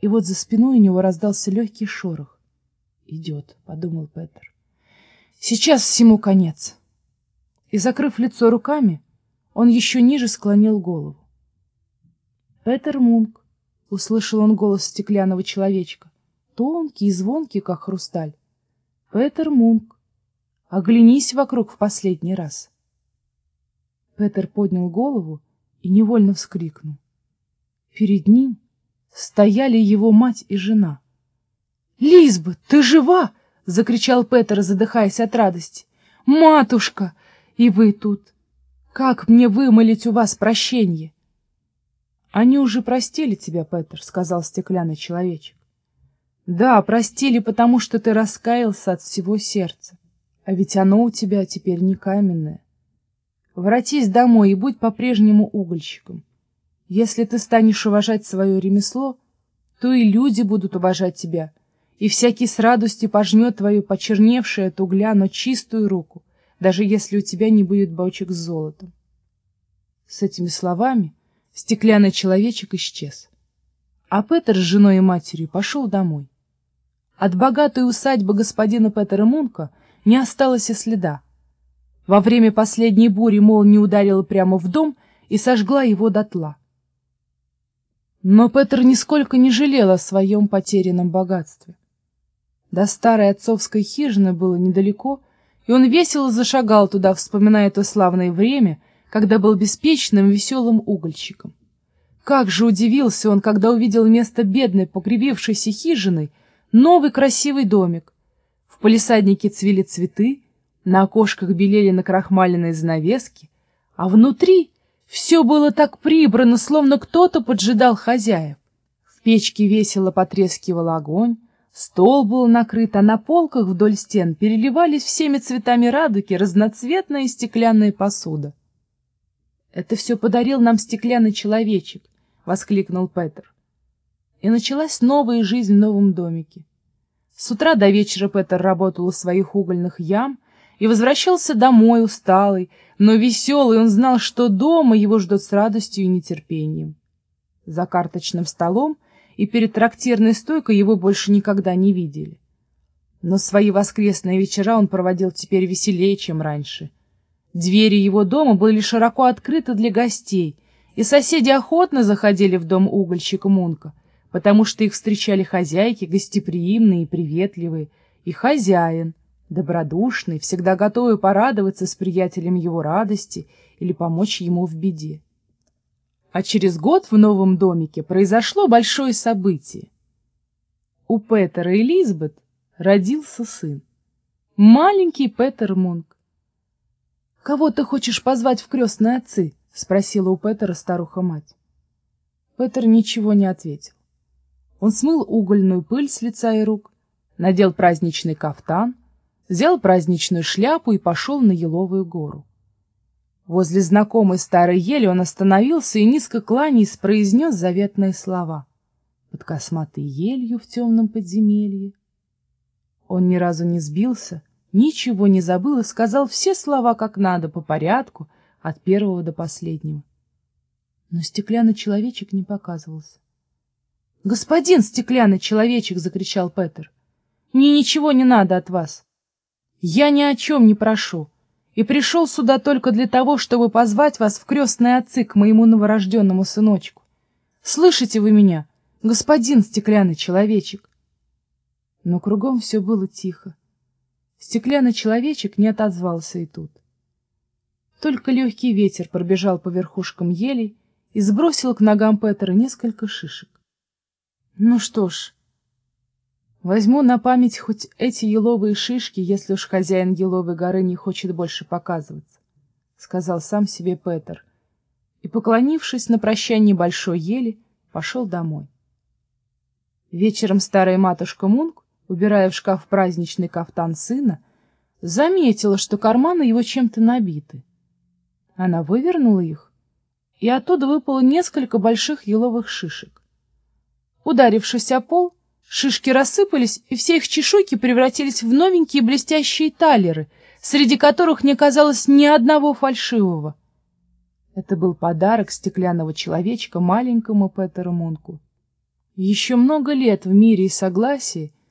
И вот за спиной у него раздался легкий шорох. «Идет», — подумал Петер. «Сейчас всему конец». И, закрыв лицо руками, он еще ниже склонил голову. «Петер Мунк», — услышал он голос стеклянного человечка, тонкий и звонкий, как хрусталь. «Петер Мунк, оглянись вокруг в последний раз». Петер поднял голову и невольно вскрикнул. Перед ним стояли его мать и жена. «Лизба, ты жива!» — закричал Петер, задыхаясь от радости. «Матушка! И вы тут! Как мне вымолить у вас прощение?» «Они уже простили тебя, Петер», — сказал стеклянный человечек. «Да, простили, потому что ты раскаялся от всего сердца. А ведь оно у тебя теперь не каменное. Воротись домой и будь по-прежнему угольщиком. Если ты станешь уважать свое ремесло, то и люди будут уважать тебя, и всякий с радостью пожмет твою почерневшую от угля, но чистую руку, даже если у тебя не будет бочек с золотом. С этими словами стеклянный человечек исчез, а Петер с женой и матерью пошел домой. От богатой усадьбы господина Петера Мунка не осталось и следа. Во время последней бури молния ударила прямо в дом и сожгла его дотла. Но Петр нисколько не жалел о своем потерянном богатстве. До старой отцовской хижины было недалеко, и он весело зашагал туда, вспоминая то славное время, когда был беспечным, веселым угольщиком. Как же удивился он, когда увидел вместо бедной, покривившейся хижины новый красивый домик. В палисаднике цвели цветы, на окошках белели накрахмаленные занавески, а внутри все было так прибрано, словно кто-то поджидал хозяев. В печке весело потрескивал огонь, стол был накрыт, а на полках вдоль стен переливались всеми цветами радуги разноцветная стеклянная посуда. «Это все подарил нам стеклянный человечек», — воскликнул Петр. И началась новая жизнь в новом домике. С утра до вечера Петр работал у своих угольных ям, и возвращался домой усталый, но веселый, он знал, что дома его ждут с радостью и нетерпением. За карточным столом и перед трактирной стойкой его больше никогда не видели. Но свои воскресные вечера он проводил теперь веселее, чем раньше. Двери его дома были широко открыты для гостей, и соседи охотно заходили в дом угольщика Мунка, потому что их встречали хозяйки, гостеприимные и приветливые, и хозяин, добродушный, всегда готовый порадоваться с приятелем его радости или помочь ему в беде. А через год в новом домике произошло большое событие. У Петера и Лизбет родился сын. Маленький Петер Мунк. «Кого ты хочешь позвать в крестные отцы?» — спросила у Петера старуха-мать. Петер ничего не ответил. Он смыл угольную пыль с лица и рук, надел праздничный кафтан — взял праздничную шляпу и пошел на Еловую гору. Возле знакомой старой ели он остановился и, низко кланяясь, произнес заветные слова. Под косматой елью в темном подземелье. Он ни разу не сбился, ничего не забыл и сказал все слова как надо, по порядку, от первого до последнего. Но стеклянный человечек не показывался. «Господин стеклянный человечек!» — закричал Петер. «Мне ничего не надо от вас. Я ни о чем не прошу, и пришел сюда только для того, чтобы позвать вас в крестные отцы к моему новорожденному сыночку. Слышите вы меня, господин стеклянный человечек? Но кругом все было тихо. Стеклянный человечек не отозвался и тут. Только легкий ветер пробежал по верхушкам елей и сбросил к ногам Петера несколько шишек. Ну что ж, Возьму на память хоть эти еловые шишки, если уж хозяин еловой горы не хочет больше показываться, — сказал сам себе Петер. И, поклонившись на прощание большой ели, пошел домой. Вечером старая матушка Мунк, убирая в шкаф праздничный кафтан сына, заметила, что карманы его чем-то набиты. Она вывернула их, и оттуда выпало несколько больших еловых шишек. Ударившись о пол, Шишки рассыпались, и все их чешуйки превратились в новенькие блестящие талеры, среди которых не оказалось ни одного фальшивого. Это был подарок стеклянного человечка маленькому Петеру Мунку. Еще много лет в мире и согласии